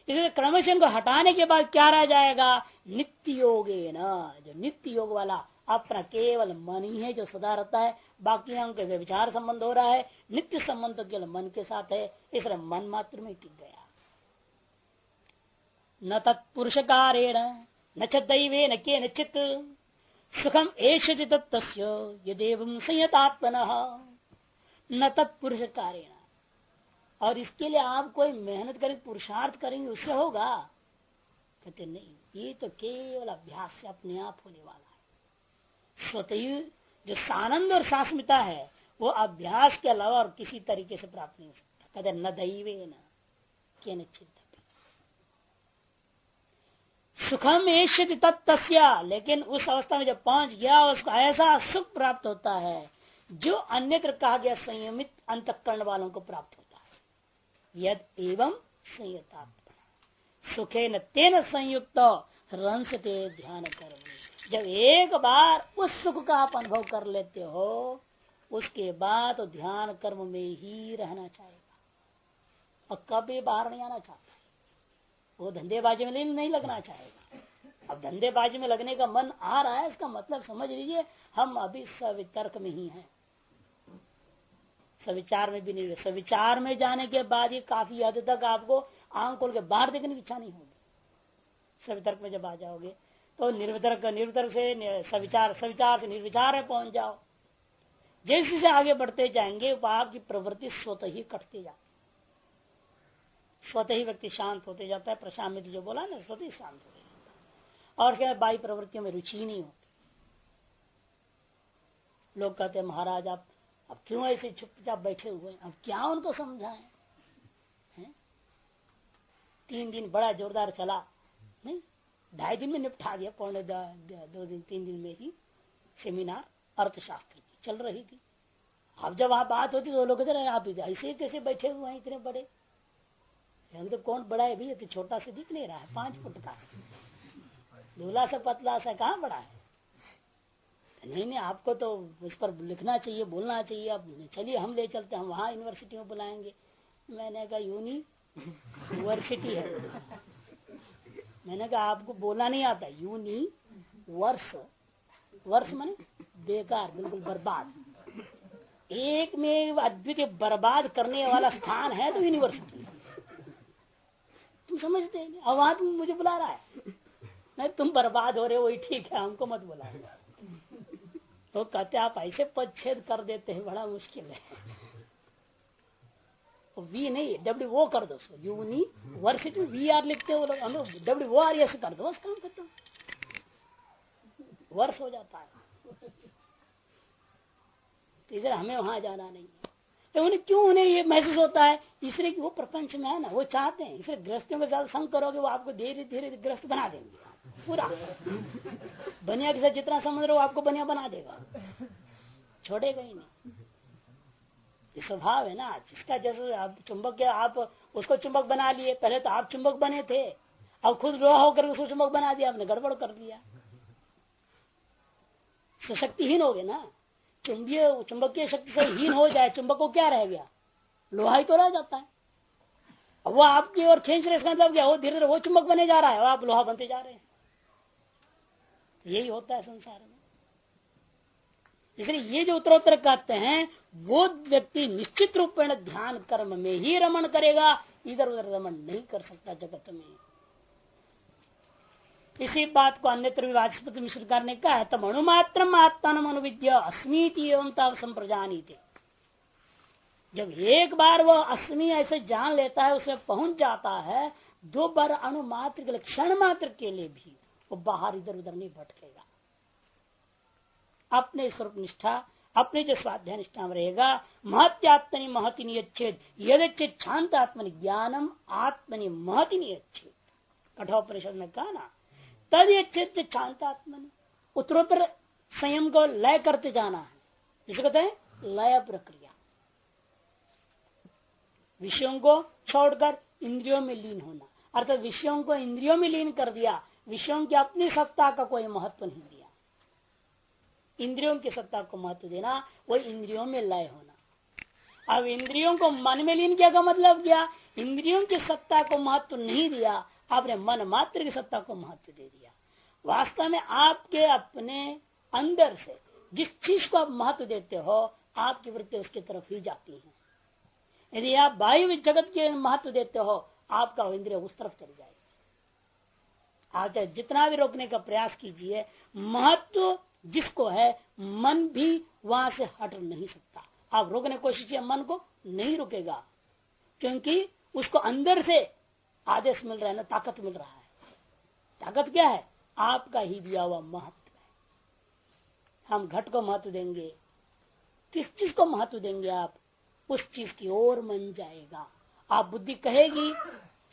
इसलिए क्रमश को हटाने के बाद क्या रह जाएगा? नित्य योग जो नित्य योग वाला अपना केवल मन ही है, जो सदा रहता है, बाकी अंक विचार संबंध हो रहा है, नित्य संबंध तो केवल मन के साथ है, इसलिए मन मात्र में टिक गया। न तत्पुरुष कारेण न न के नचित सुखम एश तत्व संयतात्मन। न तत्पुरुष कारेण और इसके लिए आप कोई मेहनत करेंगे पुरुषार्थ करेंगे, उससे होगा? कहते, नहीं, ये तो केवल अभ्यास से अपने आप होने वाला है। स्वतः जो सानंद और सास्मिता है, वो अभ्यास के अलावा और किसी तरीके से प्राप्त नहीं हो सकता। कहते, न दैवे न के निश्चित सुखम एष्यति तत्स्य लेकिन उस अवस्था में जब पहुँच गया, उसको ऐसा सुख प्राप्त होता है, जो अन्यत्र कहा गया संयमित अंतकरण वालों को प्राप्त होता है। यद एवं संयतात्मा। सुखे न तेन संयुक्त रंसते ध्यान कर जब एक बार उस सुख का आप अनुभव कर लेते हो, उसके बाद तो ध्यान कर्म में ही रहना चाहेगा और कभी बाहर नहीं आना चाहता। वो धंधेबाजी में नहीं लगना चाहेगा। अब धंधेबाजी में लगने का मन आ रहा है, इसका मतलब समझ लीजिए, हम अभी सवितर्क में ही हैं। सविचार में भी नहीं, सविचार में जाने के बाद ही काफ़ी हद तक आपको आँख खोल के बाहर देखने की इच्छा नहीं होगी। सवितर्क में जब आ जाओगे तो निर्वितर्क निर्वितर्क से सविचार सविचार से निर्विचार में पहुँच जाओ। जैसे जैसे आगे बढ़ते जाएँगे आपकी प्रवृत्ति स्वतः ही कटती जाती स्वतः ही व्यक्ति शांत होते जाता है प्रशांत जो बोला ना, स्वतः ही शांत होते जाता है। और क्या बाई प्रवृत्तियों में रुचि नहीं होती। लोग कहते हैं, महाराज, आप अब क्यों ऐसे चुपचाप बैठे हुए अब क्या उनको समझाए? तीन दिन बड़ा जोरदार चला। नहीं, ढाई दिन में निपटा दिया, पौने दो दिन, तीन दिन में ही सेमिनार अर्थशास्त्र की चल रही थी। अब जब वहाँ बात होती तो लोग आप ऐसे कैसे बैठे हुए हैं, इतने बड़े? तो कौन बड़ा है? भी तो छोटा से दिख नहीं रहा है, पाँच फुट का। दूल्हा से पतला सा कहाँ बड़ा है? नहीं नहीं, आपको तो उस पर लिखना चाहिए, बोलना चाहिए। अब चलिए, हम ले चलते हम वहाँ यूनिवर्सिटी में बुलाएँगे। मैंने कहा यूनी यूनिवर्सिटी है। मैंने कहा, आपको बोलना नहीं आता। यूनी वर्ष वर्ष माने बेकार, बिल्कुल बर्बाद। एक में अद्वितीय बर्बाद करने वाला स्थान है तो यूनिवर्सिटी तुम समझते नहीं। अब तुम मुझे बुला रहा है। नहीं, तुम बर्बाद हो रहे हो, वही ठीक है, हमको मत बुला तो कहते आप ऐसे पदछेद कर देते हैं, बड़ा मुश्किल है। वी नहीं डब्ल्यू वो कर दो you university we are लिखते हो लोग हम लोग डब्ल्यू वो आर एस कर दो, बस काम करते वर्ष हो जाता है। तो इधर हमें वहाँ जाना नहीं है। तो उन्हें क्यों उन्हें ये महसूस होता है? इसलिए कि वो प्रपंच में है ना, वो चाहते हैं। इसलिए ग्रस्तों के ज़्यादा संग करोगे, वो आपको धीरे धीरे ग्रस्त बना देंगे। पूरा। बनिया के साथ जितना समझ रहे हो आपको बनिया बना देगा। छोड़ेगा ही नहीं। स्वभाव है ना, जिसका जैसे आप चुंबक के, आप उसको चुंबक बना लिए। पहले तो आप चुंबक बने थे। अब खुद लोहा होकर उसको चुंबक बना दिया, आपने गड़बड़ कर दिया। सशक्तिहीन हो गए ना। चुंबकीय चुंबकीय शक्ति से हीन हो जाए, चुंबक को क्या रह गया? लोहा ही तो रह जाता है। वो आपकी ओर खींच रहे, इसका मतलब क्या? वो धीरे धीरे वो चुंबक बने जा रहा है आप लोहा बनते जा रहे हैं। यही होता है संसार में। इसलिए ये जो उत्तरोत्तर कहते हैं, वो व्यक्ति निश्चित रूप में ध्यान कर्म में ही रमण करेगा इधर उधर रमण नहीं कर सकता जगत में। इसी बात को अन्यत्र वाचस्पति मिश्र ने कहा तब अणुमात्र आत्मा अनुविद्य, अस्मीति एवं तब संप्रजानी थे जब एक बार वो अस्मी ऐसे जान लेता है उसमें पहुँच जाता है, दो बार अणु मात्र के क्षण मात्र के लिए भी, वो बाहर इधर उधर नहीं भटकेगा। अपने स्वरूप निष्ठा अपने जो स्वाध्याय निष्ठा में रहेगा, महत्यात्मनि महति नियच्छेद यदि शांत आत्मनि ज्ञानम, आत्मनि महति नियच्छेद परिषद में कहा ना तद ये यच्छेद शांत आत्मनि। उत्तरोत्तर संयम को लय करते जाना है। जिसे कहते हैं लय प्रक्रिया। विषयों को छोड़कर इंद्रियों में लीन होना। अर्थात विषयों को इंद्रियों में लीन कर दिया, विषयों की अपनी सत्ता का कोई महत्व नहीं दिया। इंद्रियों की सत्ता को महत्व देना, वो इंद्रियों में लय होना। अब इंद्रियों को मन में लीन किया का मतलब क्या? इंद्रियों की सत्ता को महत्व नहीं दिया आपने मन मात्र की सत्ता को महत्व दे दिया। वास्तव में आपके अपने अंदर से जिस चीज़ को आप महत्व देते हो, आपकी वृत्ति उसकी तरफ़ ही जाती है। यदि आप वायु जगत के महत्व देते हो, आपका इंद्रिय उस तरफ़ चली जाएगी। आप चाहे जितना भी रोकने का प्रयास कीजिए, महत्व जिसको है, मन भी वहाँ से हट नहीं सकता। आप रोकने की कोशिश किया मन को नहीं रुकेगा। क्योंकि उसको अंदर से आदेश मिल रहा है, ना ताकत मिल रहा है। ताकत क्या है? आपका ही दिया हुआ महत्व है। हम घट को महत्व देंगे। किस चीज़ को महत्व देंगे आप? उस चीज़ की ओर मन जाएगा। आप बुद्धि कहेगी,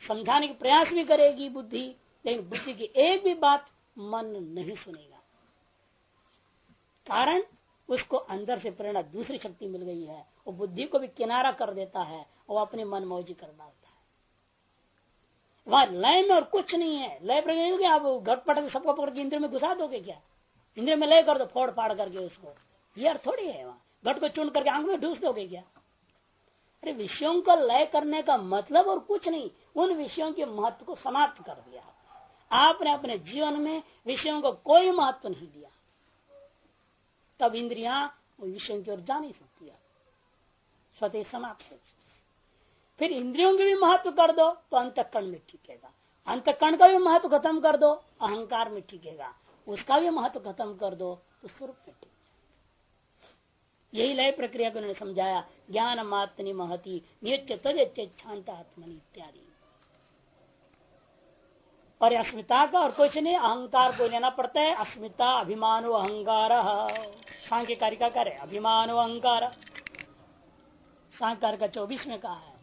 समझाने का प्रयास भी करेगी बुद्धि, लेकिन बुद्धि की एक भी बात मन नहीं सुनेगा। कारण, उसको अंदर से प्रेरणा दूसरी शक्ति मिल गई है। वो बुद्धि को भी किनारा कर देता है। वो अपने मन मौजी कर डालता वहाँ लय में और कुछ नहीं है। लय प्रक्रिया आप घट पट सबको पकड़ के इंद्र में घुसा दोगे क्या? इंद्र में लय कर दो, फोड़ फाड़ करके उसको। ये अर्थ थोड़ी है वहाँ। घट को चुन करके आँख में ढूस दोगे क्या? अरे विषयों का लय करने का मतलब और कुछ नहीं। उन विषयों के महत्व को समाप्त कर दिया। आपने अपने जीवन में विषयों को कोई महत्व नहीं दिया। तब इंद्रिया विषयों की ओर जा नहीं सकती। स्वतः समाप्त हो फिर इंद्रियों के भी महत्व कर दो तो अंतकरण में टिकेगा। अंतकरण का भी महत्व खत्म कर दो, अहंकार में टिकेगा। उसका भी महत्व खत्म कर दो तो स्वरूप में टिक यही लय प्रक्रिया को उन्होंने समझाया ज्ञान मात्मनि महति नित्य तद आत्मनि इत्यादि। और अस्मिता का और कुछ नहीं, अहंकार को लेना पड़ता है, अस्मिता अभिमानो अहंकार। सांख्य कारिका करे अभिमानो अहंकार। सांख्य का चौबीस में कहा है।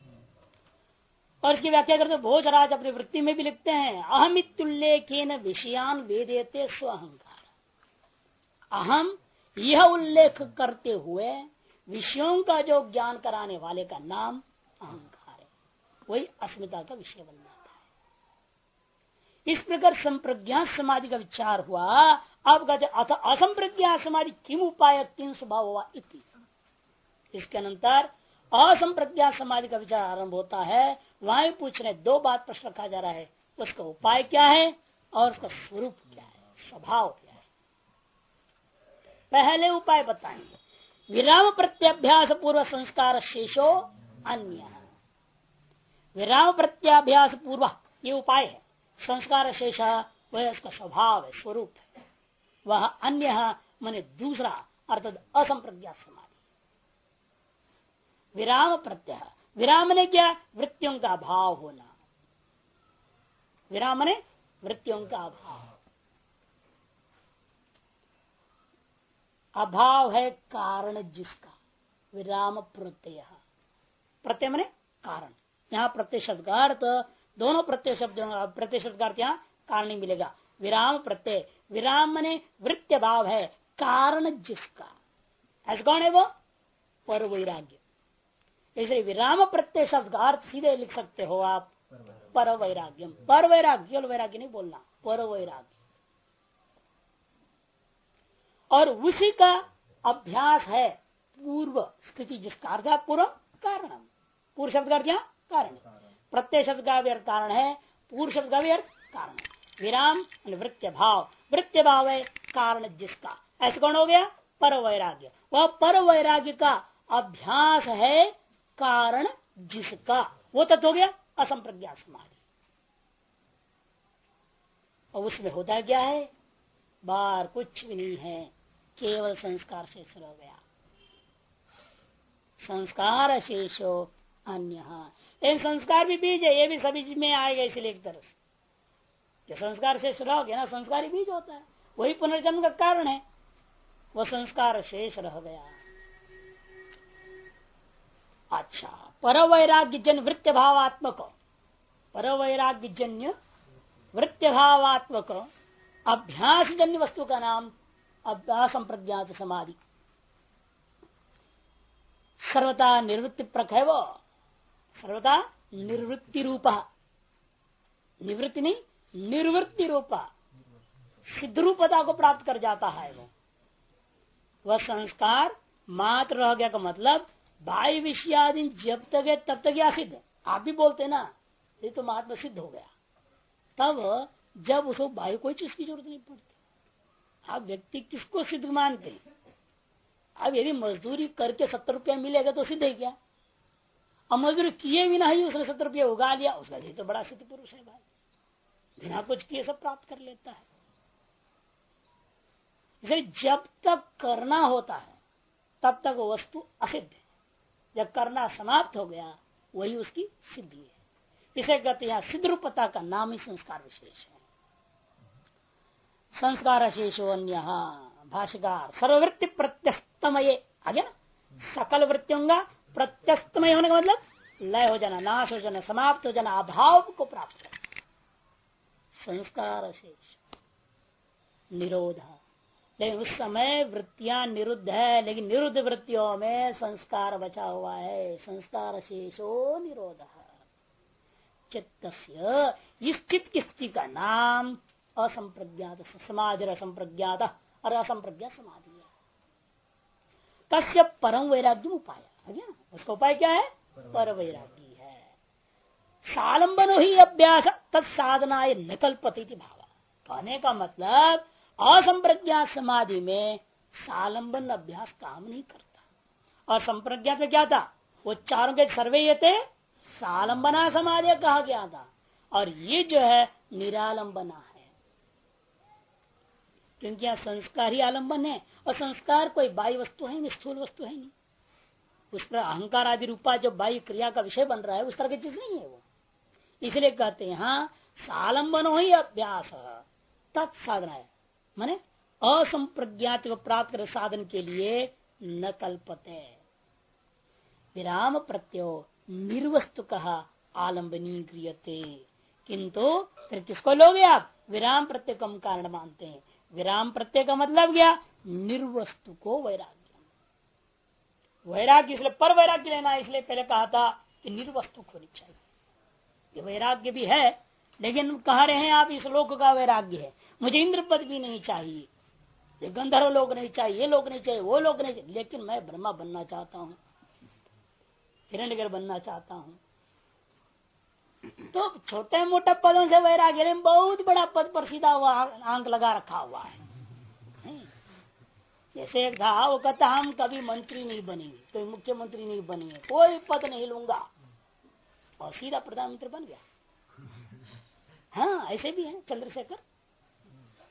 और इसकी व्याख्या करते भोजराज अपनी वृत्ति में भी लिखते हैं अहम अहमितुल्लेख विषयान वेदेते स्व अहंकार अहम, यह उल्लेख करते हुए विषयों का जो ज्ञान कराने वाले का नाम अहंकार है। वही अस्मिता का विषय बन जाता है। इस प्रकार संप्रज्ञा समाधि का विचार हुआ। अब कहते असंप्रज्ञा समाधि किम उपाय किन स्वभाव हुआ इसके अनंतर असंप्रज्ञा समाधि का विचार आरंभ होता है। वहाँ पूछ रहे दो बात प्रश्न रखा जा रहा है। उसका उपाय क्या है और उसका स्वरूप क्या है? स्वभाव क्या है? पहले उपाय बताएँगे। विराम प्रत्याभ्यास पूर्व संस्कार शेषो अन्य। विराम प्रत्याभ्यास पूर्व ये उपाय है। संस्कार शेष, वह उसका स्वभाव है, स्वरूप है। वह अन्य, मैंने दूसरा, अर्थात असंप्रज्ञा समाधि। विराम प्रत्यय विराम ने क्या? वृत्तियों का अभाव होना। विराम ने वृत्तियों का अभाव। अभाव है कारण जिसका? विराम प्रत्यय प्रत्यय मने कारण। यहाँ प्रत्यय शब्द का अर्थ, दोनों प्रत्यय शब्द प्रत्यय शब्द का अर्थ यहाँ कारण मिलेगा। विराम प्रत्यय विराम मने वृत्य भाव है। कारण जिसका? ऐसा कौन है वो? पर वैराग्य। इसलिए विराम प्रत्यय शब्द का अर्थ सीधे लिख सकते हो आप। पर वैराग्यम पर वैराग्य वैराग्य नहीं बोलना। पर वैराग्य और उसी का अभ्यास है पूर्व स्थिति जिसका अर्थ है पूर्व कारण। पूर्व शब्द का क्या? कारण। प्रत्यय शब्द का भी अर्थ कारण है पूर्व शब्द का भी अर्थ कारण। विराम वृत्य भाव। वृत्य भाव है कारण जिसका। ऐसा कौन हो गया? पर वैराग्य वह पर वैराग्य का अभ्यास है कारण जिसका, वो तत्व हो गया असंप्रज्ञा समाधि। और उसमें होता क्या है? बार कुछ भी नहीं है, केवल संस्कार से शुरू हो गया। संस्कार शेषो अन्य। संस्कार भी बीज है, ये भी सभी में आएगा इसलिए एक तरह से। संस्कार शेष गया ना, संस्कार ही बीज होता है। वही पुनर्जन्म का कारण है। वह संस्कार शेष रह गया। अच्छा पर वैराग्य जन वृत्य भावात्मक पर वैराग्य जन्य वृत्त भावात्मक अभ्यास जन्य वस्तु का नाम अभ्यास प्रज्ञात समाधि। सर्वता निवृत्ति प्रक है वो सर्वता निर्वृत्ति रूपा निवृत्ति नहीं निर्वृत्ति रूपा सिद्ध रूपता को प्राप्त कर जाता है वो। वह संस्कार मात्र रह गया का मतलब बाह्य विषयादि जब तक है, तब तक या सिद्ध आप भी बोलते ना, ये तो महात्मा सिद्ध हो गया। तब जब उसको बाह्य कोई चीज़ की ज़रूरत नहीं पड़ती। आप व्यक्ति किसको सिद्ध मानते हैं? अब यदि मजदूरी करके सत्तर रुपया मिलेगा तो सिद्ध है क्या? अब मजदूरी किए भी ही उसने सत्तर रुपया उगा लिया, उसका ये तो बड़ा सिद्ध पुरुष है भाई। बिना कुछ किए सब प्राप्त कर लेता है। जब तक करना होता है, तब तक वस्तु असिद्ध है। जब करना समाप्त हो गया, वही उसकी सिद्धि है। इसे कहते हैं सिद्ध रूपता का नाम ही संस्कार विशेष है। संस्कार शेषो अन्य भाषिकार सर्ववृत्ति प्रत्यस्तमय, आगे ना? सकल वृत्तियों का प्रत्यस्तमय होने का मतलब लय हो जाना, नाश हो जाना, समाप्त हो जाना, अभाव को प्राप्त करना संस्कार शेष निरोध। लेकिन उस समय वृत्तियाँ निरुद्ध है, लेकिन निरुद्ध वृत्तियों में संस्कार बचा हुआ है। संस्कार शेषो निरोध। चित्त इस चित्त की स्थिति का नाम असंप्रज्ञात, समाधि असंप्रज्ञात, और असंप्रज्ञा समाधि है। परम वैराग्य उपाय, है ना? उसका उपाय क्या है? पर वैराग्य है। सालंबन ही अभ्यास तत्साधना नकल्पति भाव। कहने का मतलब असंप्रज्ञात समाधि में सालंबन अभ्यास काम नहीं करता। और संप्रज्ञात में क्या था? वो चारों के सर्वे ये थे, सालंबना समाधि कहा गया था। और ये जो है, निरालंबना है। क्योंकि यहाँ संस्कार ही आलंबन है, और संस्कार कोई बाई वस्तु है नहीं, स्थूल वस्तु है नहीं। उस पर अहंकार आदि रूपा जो बाई क्रिया का विषय बन रहा है, उस तरह की चीज़ नहीं है वो। इसलिए कहते हैं यहाँ सालंबन ही अभ्यास तत्साधना है। माने असंप्रज्ञात को प्राप्त कर साधन के लिए न कल्पते। विराम प्रत्यो निर्वस्तु कहा आलम्बनी क्रियते। किंतु फिर किसको लोगे आप? विराम प्रत्यय कम कारण मानते हैं। विराम प्रत्यय का मतलब क्या? निर्वस्तु को वैराग्य। वैराग्य इसलिए पर वैराग्य लेना इसलिए पहले कहा था कि निर्वस्तु होनी चाहिए। ये वैराग्य भी है लेकिन कह रहे हैं आप, इस लोक का वैराग्य है। मुझे इंद्र पद भी नहीं चाहिए। ये गंधर्व लोग नहीं चाहिए, ये लोग नहीं चाहिए, वो लोग नहीं चाहिए। लेकिन मैं ब्रह्मा बनना चाहता हूँ। हिरण्यगर बनना चाहता हूँ। तो छोटे मोटे पदों से वैराग्य बहुत बड़ा पद पर सीधा हुआ आंक लगा रखा हुआ है। जैसे एक था वो कहता, हम कभी मंत्री नहीं बनेंगे कोई मुख्यमंत्री नहीं बनेंगे कोई पद नहीं लूँगा। और सीधा प्रधानमंत्री बन गया। हाँ ऐसे भी है, चंद्रशेखर।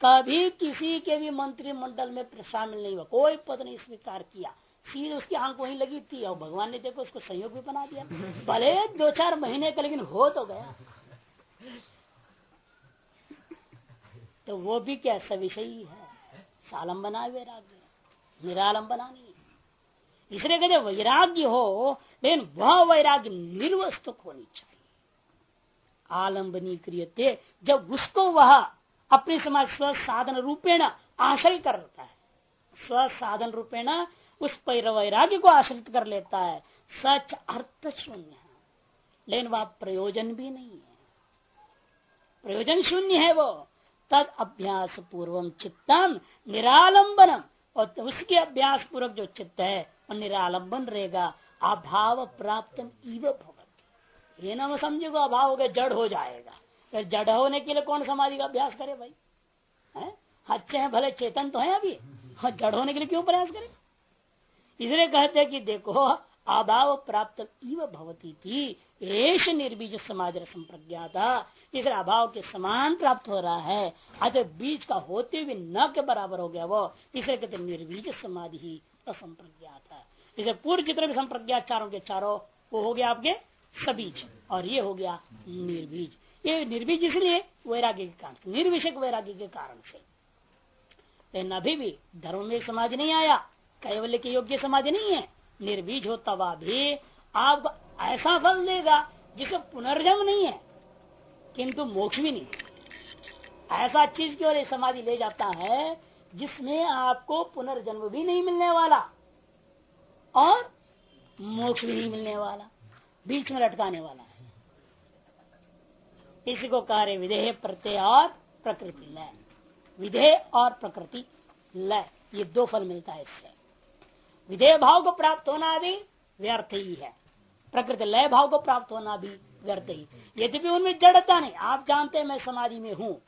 कभी किसी के भी मंत्रिमंडल में शामिल नहीं हुआ कोई पद नहीं स्वीकार किया। सीधे उसकी आँख वहीं लगी थी, और भगवान ने देखो उसको संयोग भी बना दिया। भले दो चार महीने का, लेकिन हो तो गया। तो वो भी क्या सविषयी है? सालम सालंबना वैराग्य निरालंबना नहीं इसलिए कहते वैराग्य हो, लेकिन वह वैराग्य निर्वस्तुक होनी चाहिए। आलंबनी क्रिय जब उसको वह अपने समाज स्व साधन रूपेण आश्रय करता है स्व साधन रूपेण उस वैराग्य को आश्रित कर लेता है, सच अर्थ शून्य लेकिन वह प्रयोजन भी नहीं है। प्रयोजन शून्य है वो। तद अभ्यास पूर्वम चित्तम निरालंबनम और उसके अभ्यास पूर्वक जो चित्त है वह निरालंबन रहेगा। अभाव प्राप्त इव ये ना समझेगा अभाव हो गया जड़ हो जाएगा। फिर जड़ होने के लिए कौन समाधि का अभ्यास करे भाई? है? अच्छे हैं, भले चेतन तो है अभी। हाँ जड़ होने के लिए क्यों प्रयास करे? इसलिए कहते हैं कि देखो, अभाव प्राप्त इव भवती थी एश निर्बीज समाज संप्रज्ञाता इसलिए अभाव के समान प्राप्त हो रहा है। अतः बीज का होते हुए न के बराबर हो गया वो। इसलिए कहते निर्बीज समाधि ही असंप्रज्ञात। है जैसे पूर्व चित्र भी संप्रज्ञा चारों के चारों, वो हो गया आपके सबीज। और ये हो गया निर्बीज। ये निर्बीज इसलिए वैराग्य के कारण निर्विषक वैराग्य के कारण से। लेकिन अभी भी धर्म में समाधि नहीं आया, कैवल्य के योग्य समाधि नहीं है। निर्बीज हो तवा भी आपको ऐसा फल देगा जिसे पुनर्जन्म नहीं है, किंतु मोक्ष भी नहीं ऐसा चीज़ की ओर समाधि ले जाता है, जिसमें आपको पुनर्जन्म भी नहीं मिलने वाला और मोक्ष भी नहीं मिलने वाला। बीच में लटकाने वाला है। इसी को कार्य विधेय प्रत्यय और प्रकृति लय। विधेय और प्रकृति लय, ये दो फल मिलता है इससे। विधेय भाव को प्राप्त होना भी व्यर्थ ही है। प्रकृति लय भाव को प्राप्त होना भी व्यर्थ ही। यद्यपि उनमें जड़ता नहीं, आप जानते हैं मैं समाधि में हूँ।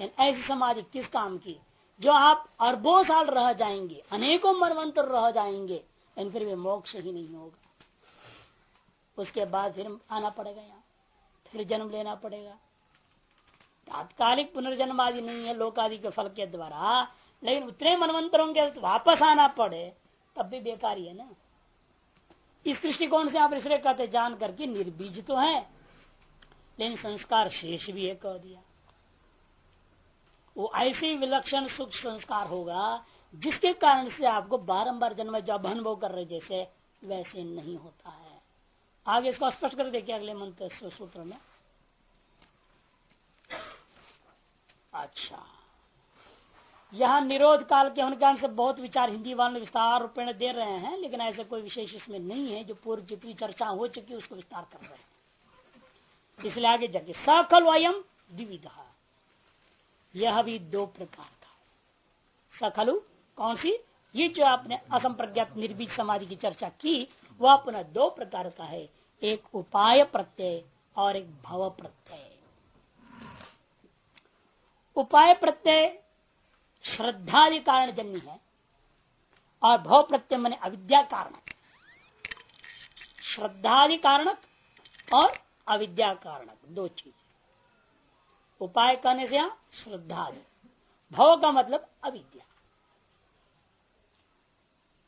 ऐसी समाधि किस काम की? जो आप अरबों साल रह जाएँगे, अनेकों मनवंतर रह जाएँगे फिर भी मोक्ष ही नहीं होगा। उसके बाद फिर आना पड़ेगा यहाँ। फिर जन्म लेना पड़ेगा। तात्कालिक पुनर्जन्म आदि नहीं है लोक आदि के फल के द्वारा, लेकिन उतने मनमंत्रों के वापस आना पड़े, तब भी बेकारी है ना। इस दृष्टिकोण से आप इसलिए कहते जान करके निर्बीज तो है, लेकिन संस्कार शेष भी है कह दिया। वो ऐसे विलक्षण सुख संस्कार होगा, जिसके कारण से आपको बारंबार जन्म जब अनुभव कर रहे जैसे वैसे नहीं होता है। आगे इसको स्पष्ट कर देखिए अगले मंत्र सूत्र में। अच्छा। यहाँ निरोध काल के होने कारण से बहुत विचार हिंदी वाले विस्तार रूपेण दे रहे हैं, लेकिन ऐसा कोई विशेष इसमें नहीं है। जो पूर्व जितनी चर्चा हो चुकी उसको विस्तार कर रहे हैं। इसलिए आगे जाके सकल वयम द्विविधा। यह भी दो प्रकार का सखलु कौन सी? ये जो आपने असंप्रज्ञात निर्बीज समाधि की चर्चा की, वह पुनः दो प्रकार का है। एक उपाय प्रत्यय और एक भव प्रत्यय। उपाय प्रत्यय श्रद्धादि कारण जन्य है और भव प्रत्यय मैंने अविद्या कारण श्रद्धादि कारणक और अविद्या कारणक, दो चीज़। उपाय करने से यहाँ श्रद्धा भव का मतलब अविद्या।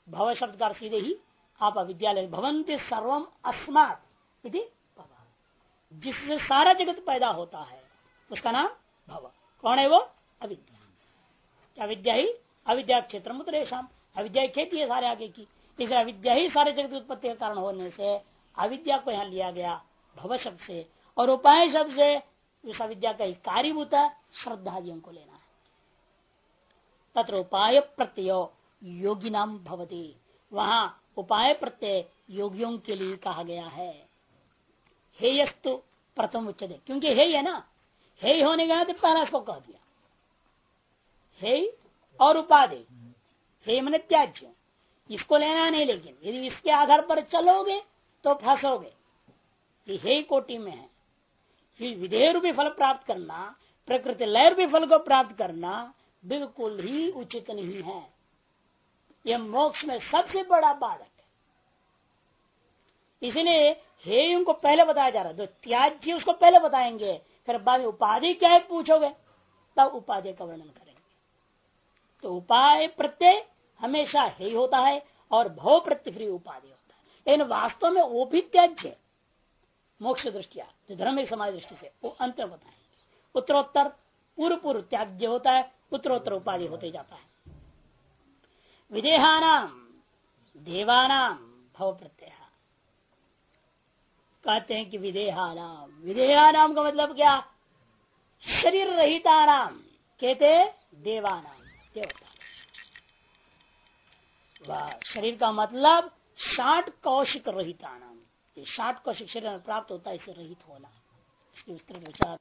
भव शब्द का सीधे ही आप अविद्यालय भवंती सर्वम अस्मात जिससे सारा जगत पैदा होता है, उसका नाम भव। कौन है वो? अविद्या। अविद्या ही अविद्या क्षेत्र मुद्रेशम अविद्या खेती है सारे आगे की। इसलिए अविद्या ही सारे जगत उत्पत्ति का कारण होने से अविद्या को यहाँ लिया गया भव शब्द से और उपाय शब्द से उस अविद्या का ही कार्यभूत श्रद्धादियों को लेना है। तत्र उपाय प्रत्यय योगी नाम भवती। वहाँ उपाय प्रत्यय योगियों के लिए कहा गया है। हेयस्तु प्रथम उच्चते। क्योंकि हे है ना? हे होने गया तो पहला इसको कह दिया। हे और उपाधि। हे मन त्याज्य। इसको लेना नहीं लेकिन यदि इसके आधार पर चलोगे तो फंसोगे। ये हे कोटि में है। विधेय रूपी फल प्राप्त करना, प्रकृति लय रूपी फल को प्राप्त करना बिल्कुल ही उचित नहीं है। यह मोक्ष में सबसे बड़ा बाधक है। इसलिए हे उनको पहले बताया जा रहा है। तो त्याज्य उसको पहले बताएँगे। फिर बाद में उपाधि क्या है, पूछोगे। तब उपाधि का वर्णन करेंगे। तो उपाय प्रत्यय हमेशा हे होता है और भव प्रत्यय उपाधि होता है। लेकिन वास्तव में वो भी त्याज्य मोक्ष दृष्टिया, जो धर्म समाज दृष्टि से, वो अंत बताएँगे। उत्तरोत्तर पूर्व पूर्व त्याग्य होता है, उत्तरोत्तर उपाधि होते जाता है। विदेहानाम देवानाम भव प्रत्यय कहते हैं कि विदेहानाम विदेहानाम का मतलब क्या? शरीर रहिता नाम कहते देवानाम देवता शरीर का मतलब साठ कौशिक रहिता नाम ये साठ कौशिक शरीर में प्राप्त होता है इसे रहित होना। इसके विस्तृत विचार